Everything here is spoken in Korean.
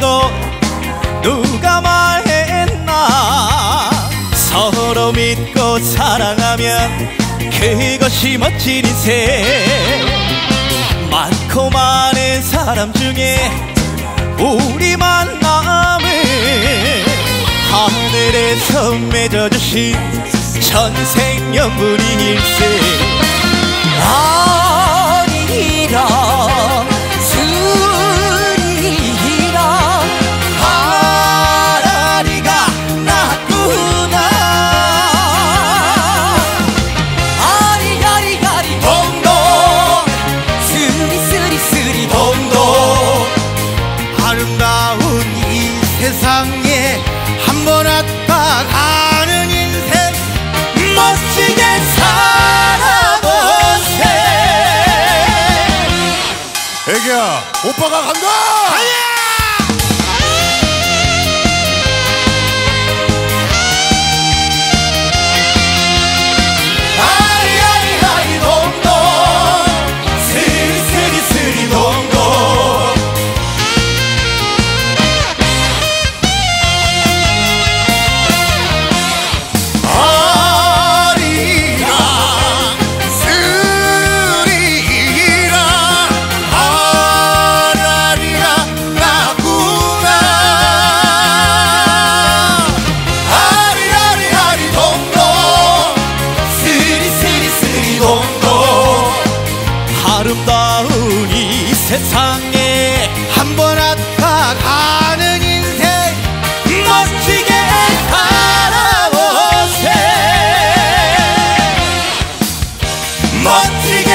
있다고 누가 말했나? 서로 믿고 사랑하면 그것이 멋진 인생. 많고 많은 사람 중에 우리 만남을 하늘에서 맺어주신 전생연분이 일세. 아! 세상에 한번 왔다 가는 인생 멋지게 살아보세. 애기야 오빠가 간다 동도 아름다운 이 세상에 한 번 왔다 가는 인생 멋지게 살아보세. 멋지게